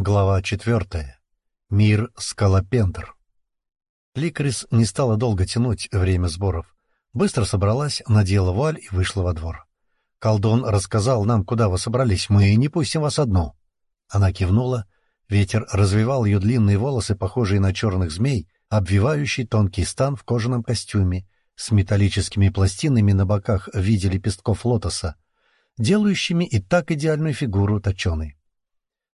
Глава четвертая. Мир Скалопендр. Ликрис не стала долго тянуть время сборов. Быстро собралась, надела вуаль и вышла во двор. «Колдун рассказал нам, куда вы собрались. Мы не пустим вас одну». Она кивнула. Ветер развивал ее длинные волосы, похожие на черных змей, обвивающий тонкий стан в кожаном костюме, с металлическими пластинами на боках в виде лепестков лотоса, делающими и так идеальную фигуру точеной.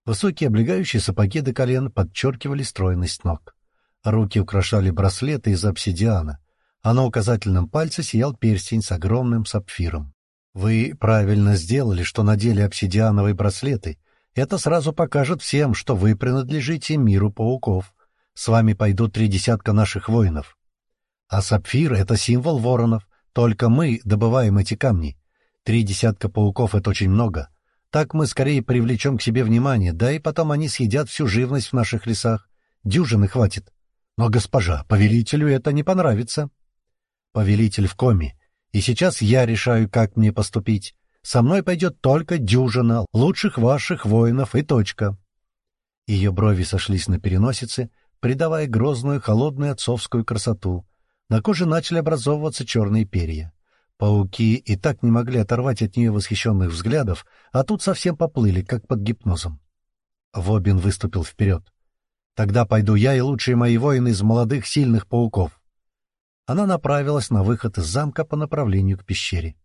Высокие облегающие сапоги до колен подчеркивали стройность ног. Руки украшали браслеты из обсидиана, а на указательном пальце сиял перстень с огромным сапфиром. Вы правильно сделали, что надели обсидиановые браслеты. Это сразу покажет всем, что вы принадлежите миру пауков. С вами пойдут три десятка наших воинов. А сапфир — это символ воронов. Только мы добываем эти камни. Три десятка пауков — это очень много. Так мы скорее привлечем к себе внимание, да и потом они съедят всю живность в наших лесах. Дюжины хватит. Но, госпожа, повелителю это не понравится. Повелитель в коме. И сейчас я решаю, как мне поступить. Со мной пойдет только дюжина лучших ваших воинов и точка. Ее брови сошлись на переносице, придавая грозную, холодную отцовскую красоту. На коже начали образовываться черные перья. Пауки и так не могли оторвать от нее восхищенных взглядов, а тут совсем поплыли, как под гипнозом. Вобин выступил вперед. «Тогда пойду я и лучшие мои воины из молодых сильных пауков». Она направилась на выход из замка по направлению к пещере.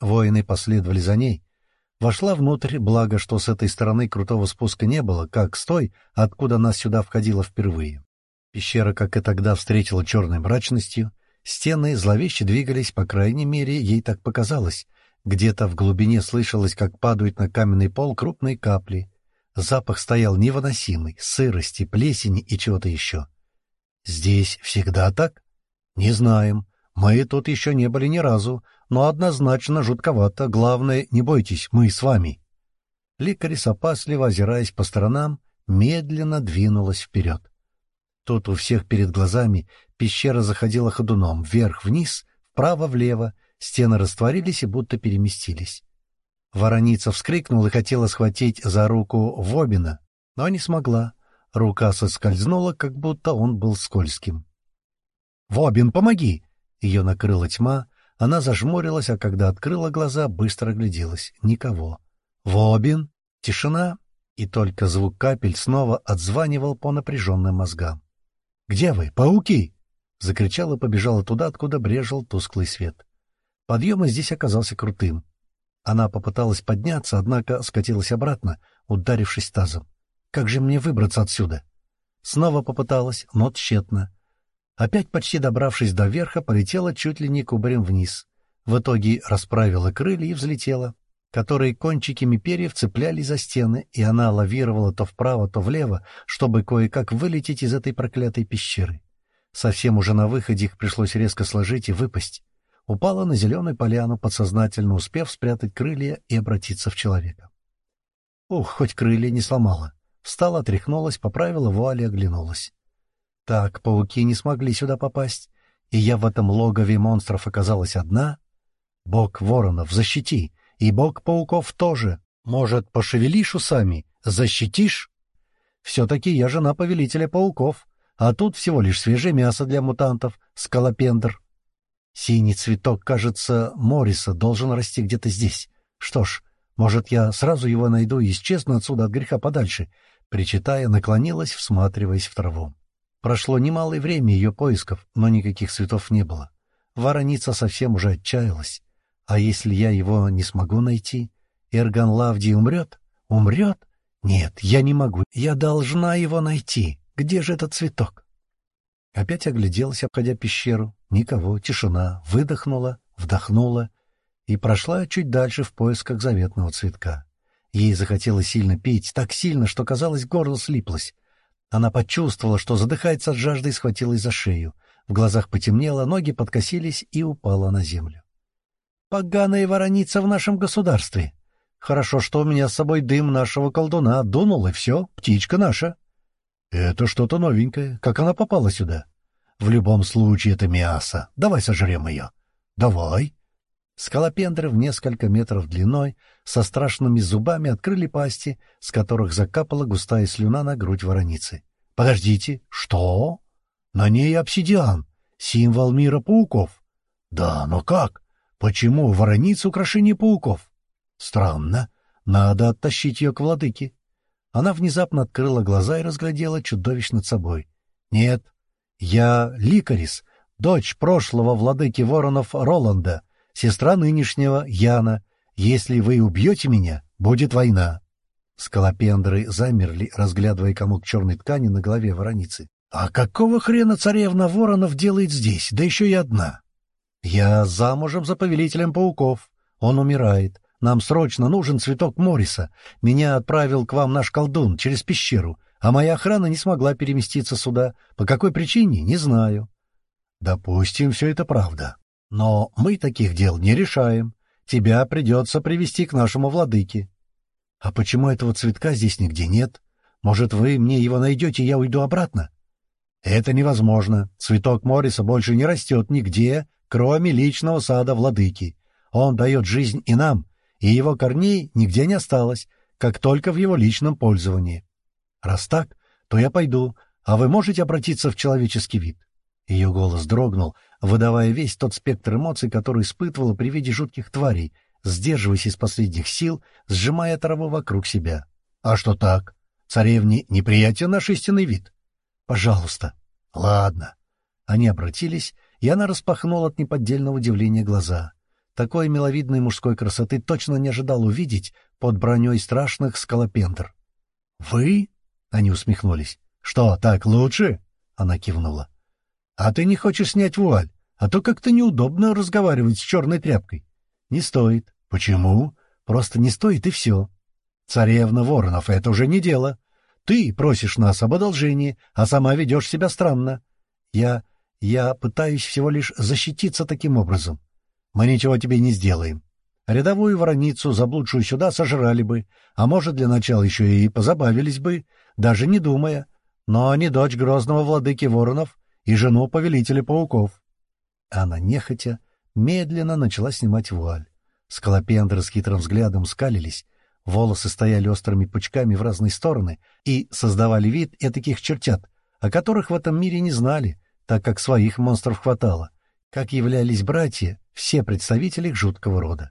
Воины последовали за ней. Вошла внутрь, благо, что с этой стороны крутого спуска не было, как с той, откуда она сюда входила впервые. Пещера, как и тогда, встретила черной мрачностью — Стены зловеще двигались, по крайней мере, ей так показалось. Где-то в глубине слышалось, как падают на каменный пол крупные капли. Запах стоял невыносимый, сырости, плесени и чего-то еще. «Здесь всегда так?» «Не знаем. Мы тут еще не были ни разу, но однозначно жутковато. Главное, не бойтесь, мы с вами». Ликарис, опасливо озираясь по сторонам, медленно двинулась вперед. Тут у всех перед глазами пещера заходила ходуном, вверх-вниз, вправо-влево, стены растворились и будто переместились. Вороница вскрикнула и хотела схватить за руку Вобина, но не смогла. Рука соскользнула, как будто он был скользким. «Вобин, помоги!» Ее накрыла тьма, она зажмурилась, а когда открыла глаза, быстро огляделась. Никого. «Вобин!» Тишина, и только звук капель снова отзванивал по напряженным мозгам. «Где вы, пауки?» — закричал и побежала туда, откуда брежил тусклый свет. Подъем здесь оказался крутым. Она попыталась подняться, однако скатилась обратно, ударившись тазом. «Как же мне выбраться отсюда?» Снова попыталась, но тщетно. Опять почти добравшись до верха, полетела чуть ли не кубарем вниз. В итоге расправила крылья и взлетела которые кончиками перьев цеплялись за стены, и она лавировала то вправо, то влево, чтобы кое-как вылететь из этой проклятой пещеры. Совсем уже на выходе их пришлось резко сложить и выпасть. Упала на зеленую поляну, подсознательно успев спрятать крылья и обратиться в человека. Ух, хоть крылья не сломала. Встала, отряхнулась, поправила вуаль и оглянулась. Так, пауки не смогли сюда попасть, и я в этом логове монстров оказалась одна. Бог воронов, защити! И бог пауков тоже. Может, пошевелишь усами, защитишь? Все-таки я жена повелителя пауков, а тут всего лишь свежее мясо для мутантов, скалопендр. Синий цветок, кажется, Мориса должен расти где-то здесь. Что ж, может, я сразу его найду и исчезну отсюда от греха подальше, причитая, наклонилась, всматриваясь в траву. Прошло немалое время ее поисков, но никаких цветов не было. Вороница совсем уже отчаялась. А если я его не смогу найти? Эрган Лавди умрет? Умрет? Нет, я не могу. Я должна его найти. Где же этот цветок? Опять огляделась, обходя пещеру. Никого, тишина. Выдохнула, вдохнула и прошла чуть дальше в поисках заветного цветка. Ей захотелось сильно пить, так сильно, что, казалось, горло слиплось. Она почувствовала, что задыхается от жажды и схватилась за шею. В глазах потемнело, ноги подкосились и упала на землю. Поганая вороница в нашем государстве. Хорошо, что у меня с собой дым нашего колдуна. Дунул, и все, птичка наша. Это что-то новенькое. Как она попала сюда? В любом случае, это мясо. Давай сожрем ее. Давай. Скалопендры в несколько метров длиной, со страшными зубами открыли пасти, с которых закапала густая слюна на грудь вороницы. — Подождите, что? На ней обсидиан, символ мира пауков. — Да, но как? Почему вороница украшение пауков? — Странно. Надо оттащить ее к владыке. Она внезапно открыла глаза и разглядела чудовищ над собой. — Нет, я Ликарис, дочь прошлого владыки воронов Роланда, сестра нынешнего Яна. Если вы убьете меня, будет война. Скалопендры замерли, разглядывая комок черной ткани на голове вороницы. — А какого хрена царевна Воронов делает здесь, да еще и одна? — Я замужем за повелителем пауков. Он умирает. Нам срочно нужен цветок Мориса. Меня отправил к вам наш колдун через пещеру, а моя охрана не смогла переместиться сюда. По какой причине, не знаю. Допустим, все это правда. Но мы таких дел не решаем. Тебя придется привести к нашему владыке. А почему этого цветка здесь нигде нет? Может, вы мне его найдете, я уйду обратно? Это невозможно. Цветок Мориса больше не растет нигде, кроме личного сада владыки. Он дает жизнь и нам, и его корней нигде не осталось, как только в его личном пользовании. Раз так, то я пойду, а вы можете обратиться в человеческий вид. Ее голос дрогнул, выдавая весь тот спектр эмоций, который испытывала при виде жутких тварей, сдерживаясь из последних сил, сжимая траву вокруг себя. — А что так? Царевне неприятен наш истинный вид? — Пожалуйста. — Ладно. Они обратились, и она распахнула от неподдельного удивления глаза. Такой миловидной мужской красоты точно не ожидал увидеть под броней страшных скалопендр. — Вы? — они усмехнулись. — Что, так лучше? — она кивнула. — А ты не хочешь снять вуаль? А то как-то неудобно разговаривать с черной тряпкой. — Не стоит. — Почему? — Просто не стоит, и все. — Царевна Воронов, это уже не дело. Ты просишь нас об одолжении, а сама ведешь себя странно. Я... я пытаюсь всего лишь защититься таким образом. Мы ничего тебе не сделаем. Рядовую вороницу, заблудшую сюда, сожрали бы, а может, для начала еще и позабавились бы, даже не думая. Но не дочь грозного владыки воронов и жену повелителя пауков. Она нехотя, медленно начала снимать вуаль. Скалопендры с хитрым взглядом скалились, волосы стояли острыми пучками в разные стороны и создавали вид этаких чертят, о которых в этом мире не знали, так как своих монстров хватало, как являлись братья, все представители жуткого рода.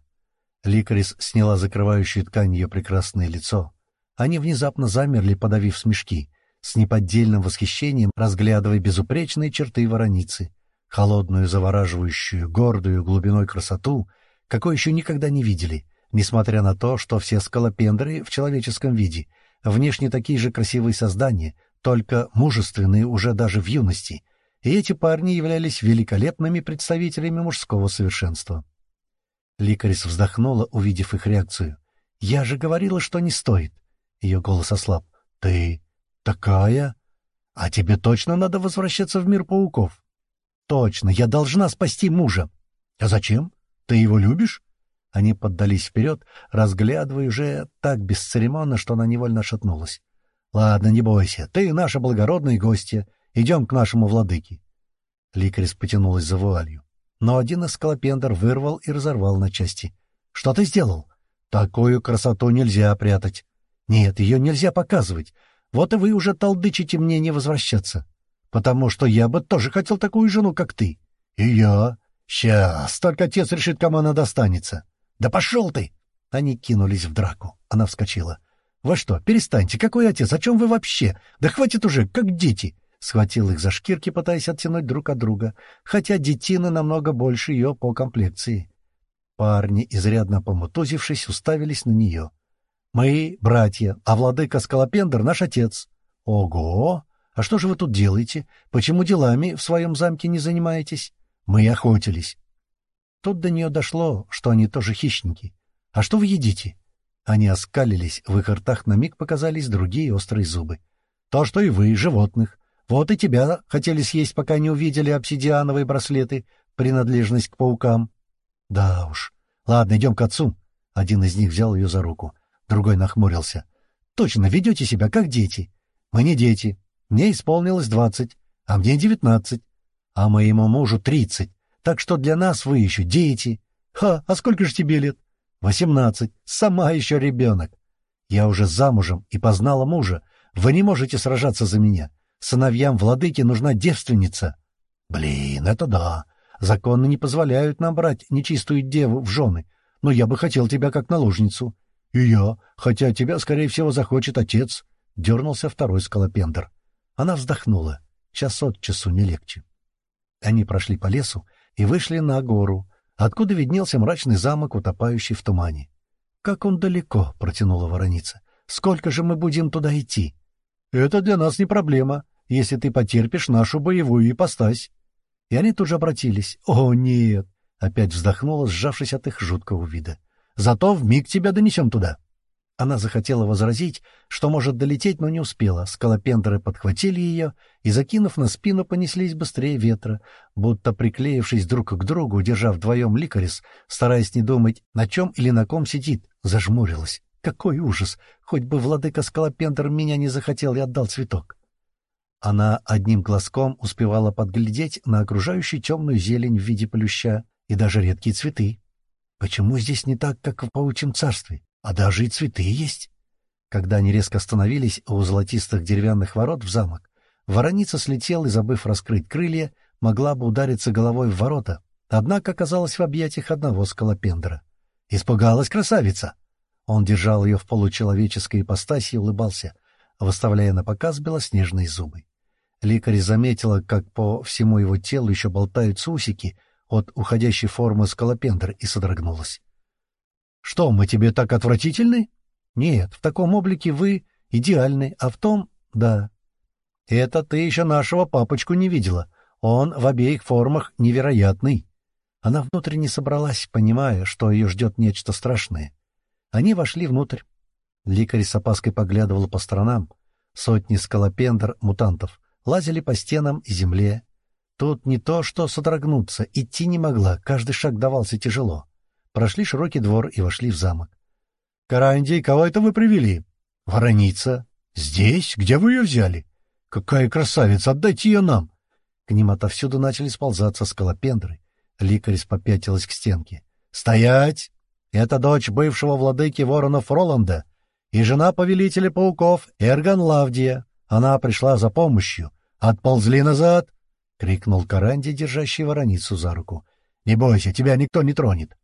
Ликарис сняла закрывающую ткань ее прекрасное лицо. Они внезапно замерли, подавив смешки, с неподдельным восхищением разглядывая безупречные черты вороницы, холодную, завораживающую, гордую глубиной красоту, какой еще никогда не видели, несмотря на то, что все скалопендры в человеческом виде, внешне такие же красивые создания, только мужественные уже даже в юности — и эти парни являлись великолепными представителями мужского совершенства. Ликарис вздохнула, увидев их реакцию. «Я же говорила, что не стоит!» Ее голос ослаб. «Ты такая? А тебе точно надо возвращаться в мир пауков?» «Точно, я должна спасти мужа!» «А зачем? Ты его любишь?» Они поддались вперед, разглядывая уже так бесцеремонно, что она невольно шатнулась. «Ладно, не бойся, ты наша благородная гостья, Идем к нашему владыке. Ликарис потянулась за вуалью. Но один из скалопендр вырвал и разорвал на части. — Что ты сделал? Такую красоту нельзя прятать. Нет, ее нельзя показывать. Вот и вы уже толдычите мне не возвращаться. Потому что я бы тоже хотел такую жену, как ты. И я. Сейчас, только отец решит, кому она достанется. Да пошел ты! Они кинулись в драку. Она вскочила. — Вы что, перестаньте, какой отец, о чем вы вообще? Да хватит уже, как дети! Схватил их за шкирки, пытаясь оттянуть друг от друга, хотя детина намного больше ее по комплекции. Парни, изрядно помутузившись, уставились на нее. — Мы — братья, а владыка Скалопендр — наш отец. — Ого! А что же вы тут делаете? Почему делами в своем замке не занимаетесь? Мы охотились. Тут до нее дошло, что они тоже хищники. — А что вы едите? Они оскалились, в их ртах на миг показались другие острые зубы. — То, что и вы, животных. Вот и тебя хотели съесть, пока не увидели обсидиановые браслеты, принадлежность к паукам. Да уж. Ладно, идем к отцу. Один из них взял ее за руку, другой нахмурился. Точно, ведете себя как дети. Мы не дети. Мне исполнилось двадцать, а мне девятнадцать, а моему мужу тридцать. Так что для нас вы еще дети. «Ха, а сколько же тебе лет?» «Восемнадцать. Сама еще ребенок. Я уже замужем и познала мужа. Вы не можете сражаться за меня. Сыновьям владыки нужна девственница». «Блин, это да. Законы не позволяют нам брать нечистую деву в жены. Но я бы хотел тебя как наложницу». «И я, хотя тебя, скорее всего, захочет отец», — дернулся второй скалопендр. Она вздохнула. Час от часу не легче. Они прошли по лесу и вышли на гору, откуда виднелся мрачный замок, утопающий в тумане. «Как он далеко!» — протянула вороница. «Сколько же мы будем туда идти?» «Это для нас не проблема, если ты потерпишь нашу боевую ипостась». И они тут же обратились. «О, нет!» — опять вздохнула, сжавшись от их жуткого вида. «Зато вмиг тебя донесем туда». Она захотела возразить, что может долететь, но не успела. Скалопендры подхватили ее и, закинув на спину, понеслись быстрее ветра, будто приклеившись друг к другу, держав вдвоем ликорис, стараясь не думать, на чем или на ком сидит, зажмурилась. Какой ужас! Хоть бы владыка Скалопендр меня не захотел и отдал цветок. Она одним глазком успевала подглядеть на окружающую темную зелень в виде плюща и даже редкие цветы. Почему здесь не так, как в паучьем царстве? А даже и цветы есть. Когда они резко остановились у золотистых деревянных ворот в замок, вороница слетела и, забыв раскрыть крылья, могла бы удариться головой в ворота, однако оказалась в объятиях одного скалопендра. «Испугалась красавица!» Он держал ее в получеловеческой ипостаси и улыбался, выставляя на показ белоснежные зубы. Ликарь заметила, как по всему его телу еще болтаются усики от уходящей формы скалопендра, и содрогнулась. Что, мы тебе так отвратительны? Нет, в таком облике вы идеальны, а в том — да. Это ты еще нашего папочку не видела. Он в обеих формах невероятный. Она внутренне собралась, понимая, что ее ждет нечто страшное. Они вошли внутрь. Ликарь с опаской поглядывал по сторонам. Сотни скалопендр, мутантов, лазили по стенам и земле. Тут не то что содрогнуться, идти не могла, каждый шаг давался тяжело прошли широкий двор и вошли в замок. — Карандий, кого это вы привели? — Вороница. — Здесь? Где вы ее взяли? — Какая красавица! Отдайте ее нам! К ним отовсюду начали сползаться скалопендры. Ликарис попятилась к стенке. — Стоять! Это дочь бывшего владыки воронов Роланда и жена повелителя пауков Эрган Лавдия. Она пришла за помощью. Отползли назад! — крикнул Каранди, держащий вороницу за руку. — Не бойся, тебя никто не тронет.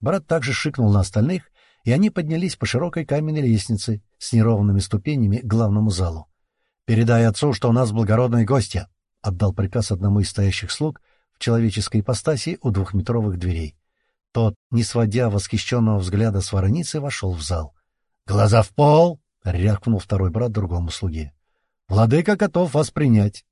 Брат также шикнул на остальных, и они поднялись по широкой каменной лестнице с неровными ступенями к главному залу. «Передай отцу, что у нас благородные гости», — отдал приказ одному из стоящих слуг в человеческой ипостаси у двухметровых дверей. Тот, не сводя восхищенного взгляда с вороницы, вошел в зал. «Глаза в пол!» — рявкнул второй брат другому слуге. «Владыка готов вас принять!»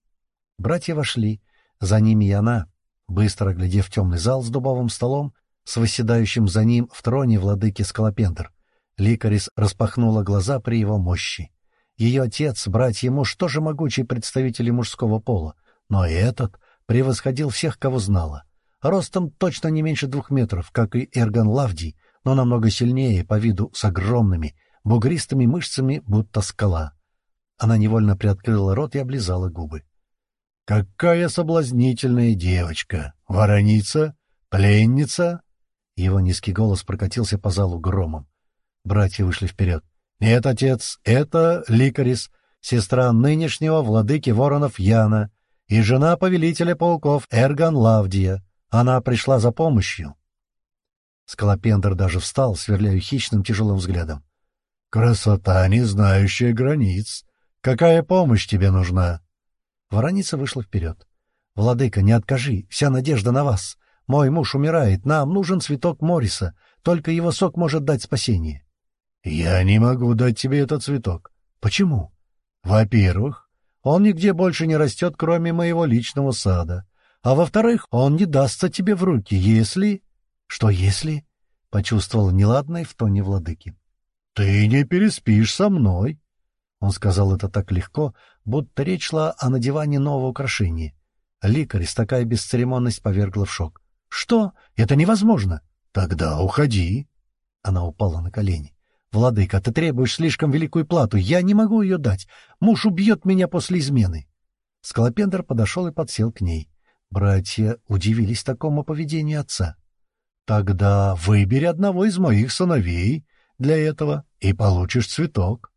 Братья вошли, за ними и она, быстро глядев темный зал с дубовым столом, с восседающим за ним в троне владыки Скалопендр. Ликарис распахнула глаза при его мощи. Ее отец, братья и муж тоже могучие представители мужского пола, но этот превосходил всех, кого знала. Ростом точно не меньше двух метров, как и Эрган Лавдий, но намного сильнее по виду с огромными, бугристыми мышцами, будто скала. Она невольно приоткрыла рот и облизала губы. — Какая соблазнительная девочка! Вороница? Пленница? Его низкий голос прокатился по залу громом. Братья вышли вперед. «Нет, отец, это Ликарис, сестра нынешнего владыки воронов Яна и жена повелителя пауков Эрган Лавдия. Она пришла за помощью». Скалопендр даже встал, сверляя хищным тяжелым взглядом. «Красота, не знающая границ! Какая помощь тебе нужна?» Вороница вышла вперед. «Владыка, не откажи, вся надежда на вас. Мой муж умирает, нам нужен цветок Мориса, только его сок может дать спасение. — Я не могу дать тебе этот цветок. — Почему? — Во-первых, он нигде больше не растет, кроме моего личного сада. А во-вторых, он не дастся тебе в руки, если... — Что если? — почувствовал неладное в тоне владыки. — Ты не переспишь со мной. Он сказал это так легко, будто речь шла о надевании нового украшения. Ликарь, такая бесцеремонность повергла в шок. «Что? Это невозможно!» «Тогда уходи!» Она упала на колени. «Владыка, ты требуешь слишком великую плату. Я не могу ее дать. Муж убьет меня после измены». Скалопендр подошел и подсел к ней. Братья удивились такому поведению отца. Тогда выбери одного из моих сыновей для этого и получишь цветок.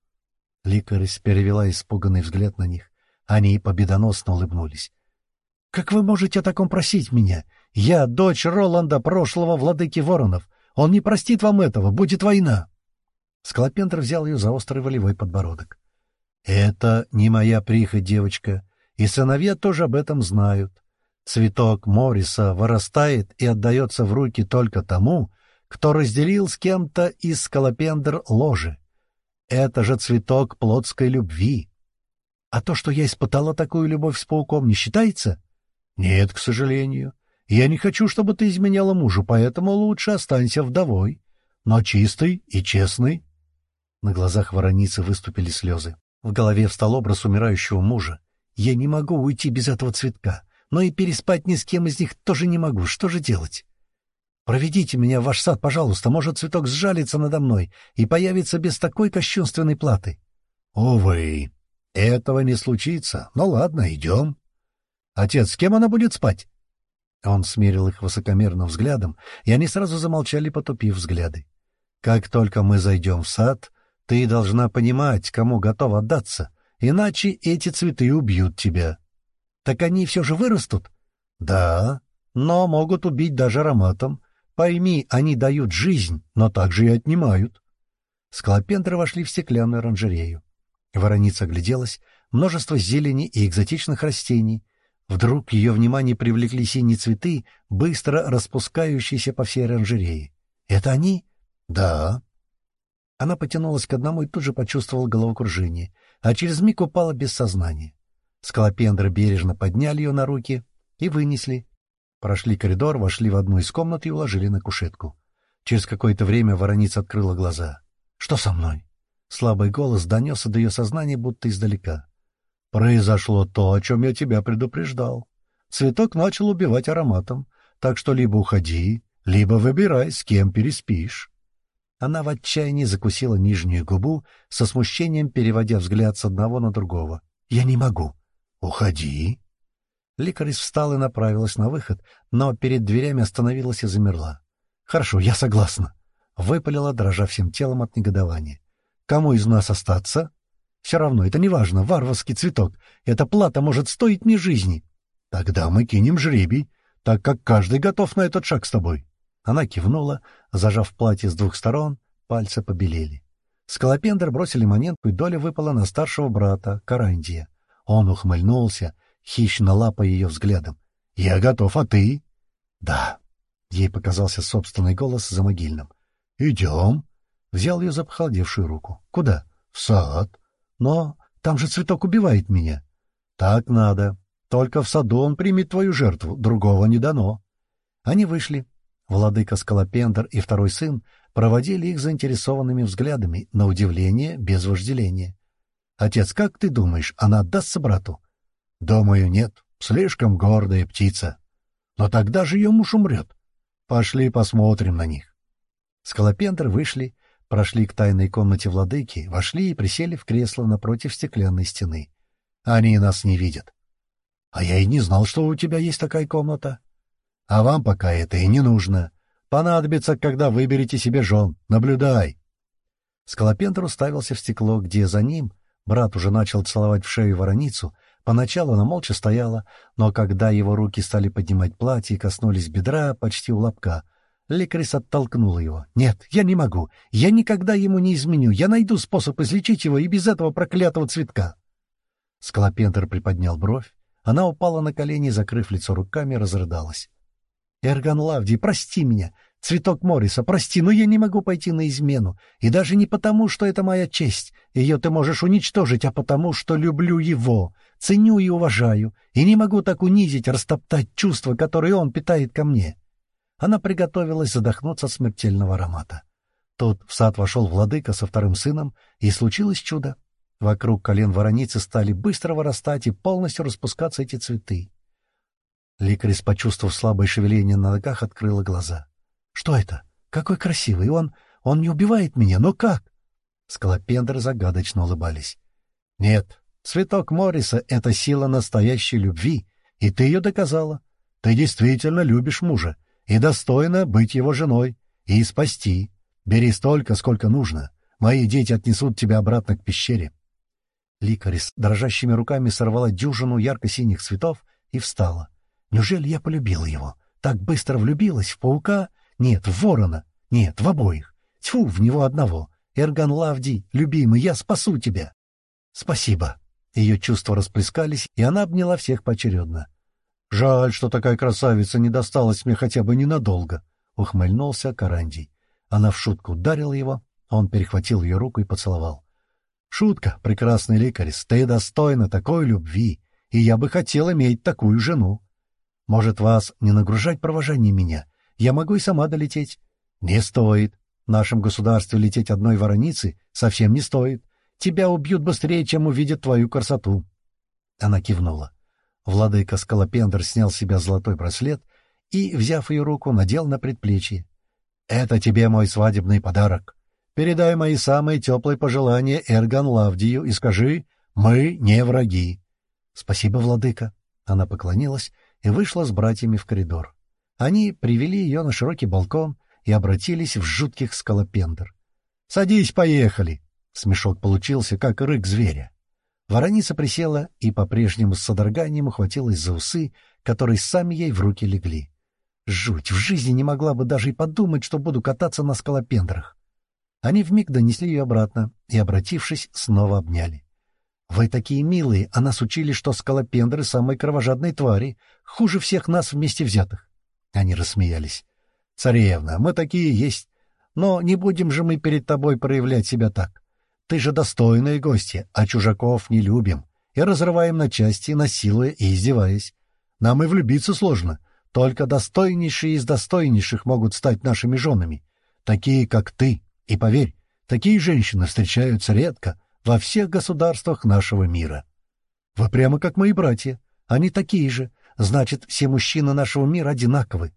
Ликарис перевела испуганный взгляд на них. Они победоносно улыбнулись. — Как вы можете о таком просить меня? Я дочь Роланда, прошлого владыки воронов. Он не простит вам этого, будет война. Скалопендр взял ее за острый волевой подбородок. — Это не моя прихоть, девочка, и сыновья тоже об этом знают. Цветок Мориса вырастает и отдается в руки только тому, кто разделил с кем-то из скалопендр ложе. Это же цветок плотской любви. А то, что я испытала такую любовь с пауком, не считается? Нет, к сожалению. Я не хочу, чтобы ты изменяла мужу, поэтому лучше останься вдовой, но чистой и честной. На глазах вороницы выступили слезы. В голове встал образ умирающего мужа. Я не могу уйти без этого цветка, но и переспать ни с кем из них тоже не могу. Что же делать? Проведите меня в ваш сад, пожалуйста. Может, цветок сжалится надо мной и появится без такой кощунственной платы. Увы, этого не случится. Ну ладно, идем. Отец, с кем она будет спать? Он смерил их высокомерным взглядом, и они сразу замолчали, потупив взгляды. Как только мы зайдем в сад, ты должна понимать, кому готов отдаться, иначе эти цветы убьют тебя. Так они все же вырастут? Да, но могут убить даже ароматом. Пойми, они дают жизнь, но также и отнимают. Склопендры вошли в стеклянную оранжерею. Вороница огляделась, множество зелени и экзотичных растений. Вдруг ее внимание привлекли синие цветы, быстро распускающиеся по всей оранжерее. «Это они?» «Да». Она потянулась к одному и тут же почувствовала головокружение, а через миг упала без сознания. Скалопендры бережно подняли ее на руки и вынесли. Прошли коридор, вошли в одну из комнат и уложили на кушетку. Через какое-то время вороница открыла глаза. «Что со мной?» Слабый голос донесся до ее сознания, будто издалека. «Произошло то, о чем я тебя предупреждал. Цветок начал убивать ароматом, так что либо уходи, либо выбирай, с кем переспишь». Она в отчаянии закусила нижнюю губу, со смущением переводя взгляд с одного на другого. «Я не могу». «Уходи». Ликарис встала и направилась на выход, но перед дверями остановилась и замерла. «Хорошо, я согласна», — выпалила, дрожа всем телом от негодования. «Кому из нас остаться?» «Все равно, это не важно, варварский цветок. Эта плата может стоить мне жизни». «Тогда мы кинем жребий, так как каждый готов на этот шаг с тобой». Она кивнула, зажав платье с двух сторон, пальцы побелели. Скалопендр бросили монетку, и доля выпала на старшего брата, Карандия. Он ухмыльнулся, хищно лапая ее взглядом. — Я готов, а ты? — Да. Ей показался собственный голос за могильным. — Идем. Взял ее за похолодевшую руку. — Куда? — В сад. — Но там же цветок убивает меня. — Так надо. Только в саду он примет твою жертву, другого не дано. Они вышли. Владыка Скалопендр и второй сын проводили их заинтересованными взглядами, на удивление, без вожделения. «Отец, как ты думаешь, она отдастся брату?» «Думаю, нет. Слишком гордая птица. Но тогда же ее муж умрет. Пошли посмотрим на них». Скалопендр вышли, прошли к тайной комнате владыки, вошли и присели в кресло напротив стеклянной стены. Они нас не видят. — А я и не знал, что у тебя есть такая комната. А вам пока это и не нужно. Понадобится, когда выберете себе жен. Наблюдай. Скалопендр уставился в стекло, где за ним брат уже начал целовать в шею вороницу. Поначалу она молча стояла, но когда его руки стали поднимать платье и коснулись бедра почти у лобка, Лекарис оттолкнул его. «Нет, я не могу. Я никогда ему не изменю. Я найду способ излечить его и без этого проклятого цветка». Скалопендр приподнял бровь. Она упала на колени, закрыв лицо руками, разрыдалась. Эрган Лавди, прости меня, цветок Мориса, прости, но я не могу пойти на измену. И даже не потому, что это моя честь. Ее ты можешь уничтожить, а потому, что люблю его, ценю и уважаю, и не могу так унизить, растоптать чувства, которые он питает ко мне. Она приготовилась задохнуться от смертельного аромата. Тут в сад вошел владыка со вторым сыном, и случилось чудо. Вокруг колен вороницы стали быстро вырастать и полностью распускаться эти цветы. Ликарис, почувствовав слабое шевеление на ногах, открыла глаза. — Что это? Какой красивый! Он... он не убивает меня, но как? Скалопендры загадочно улыбались. — Нет, цветок Морриса — это сила настоящей любви, и ты ее доказала. Ты действительно любишь мужа, и достойна быть его женой и спасти. Бери столько, сколько нужно. Мои дети отнесут тебя обратно к пещере. Ликарис дрожащими руками сорвала дюжину ярко-синих цветов и встала. Неужели я полюбила его? Так быстро влюбилась в паука? Нет, в ворона. Нет, в обоих. Тьфу, в него одного. Эрган Лавди, любимый, я спасу тебя. Спасибо. Ее чувства расплескались, и она обняла всех поочередно. «Жаль, что такая красавица не досталась мне хотя бы ненадолго», — ухмыльнулся Карандий. Она в шутку ударила его, а он перехватил ее руку и поцеловал. «Шутка, прекрасный лекарис, ты достойна такой любви, и я бы хотел иметь такую жену. Может, вас не нагружать провожанием меня? Я могу и сама долететь». «Не стоит. В нашем государстве лететь одной вороницы совсем не стоит. Тебя убьют быстрее, чем увидят твою красоту». Она кивнула. Владыка Скалопендр снял с себя золотой браслет и, взяв ее руку, надел на предплечье. «Это тебе мой свадебный подарок. Передай мои самые теплые пожелания Эрган Лавдию и скажи, мы не враги». «Спасибо, владыка». Она поклонилась и вышла с братьями в коридор. Они привели ее на широкий балкон и обратились в жутких скалопендр. «Садись, поехали!» Смешок получился, как рык зверя. Вороница присела и по-прежнему с содроганием ухватилась за усы, которые сами ей в руки легли. Жуть! В жизни не могла бы даже и подумать, что буду кататься на скалопендрах. Они вмиг донесли ее обратно и, обратившись, снова обняли. «Вы такие милые, а нас учили, что скалопендры — самые кровожадные твари, хуже всех нас вместе взятых». Они рассмеялись. «Царевна, мы такие есть, но не будем же мы перед тобой проявлять себя так. Ты же достойная гостья, а чужаков не любим и разрываем на части, насилуя и издеваясь. Нам и влюбиться сложно. Только достойнейшие из достойнейших могут стать нашими женами, такие, как ты. И поверь, такие женщины встречаются редко во всех государствах нашего мира. Вы прямо как мои братья. Они такие же. Значит, все мужчины нашего мира одинаковы.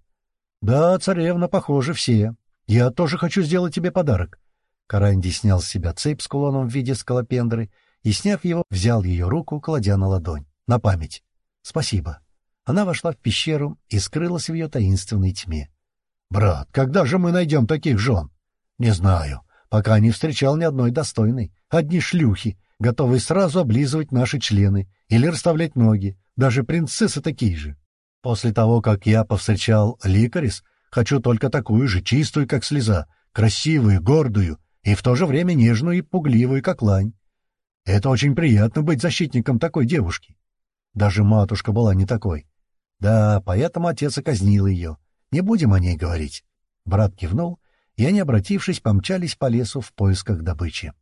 Да, царевна, похоже, все. Я тоже хочу сделать тебе подарок. Каранди снял с себя цепь с кулоном в виде скалопендры и, сняв его, взял ее руку, кладя на ладонь. На память. Спасибо. Она вошла в пещеру и скрылась в ее таинственной тьме. «Брат, когда же мы найдем таких жен?» «Не знаю. Пока не встречал ни одной достойной. Одни шлюхи, готовые сразу облизывать наши члены или расставлять ноги. Даже принцессы такие же. После того, как я повстречал Ликарис, хочу только такую же, чистую, как слеза, красивую, гордую, и в то же время нежную и пугливую, как лань. Это очень приятно быть защитником такой девушки. Даже матушка была не такой. Да, поэтому отец и казнил ее. Не будем о ней говорить. Брат кивнул, и они, обратившись, помчались по лесу в поисках добычи.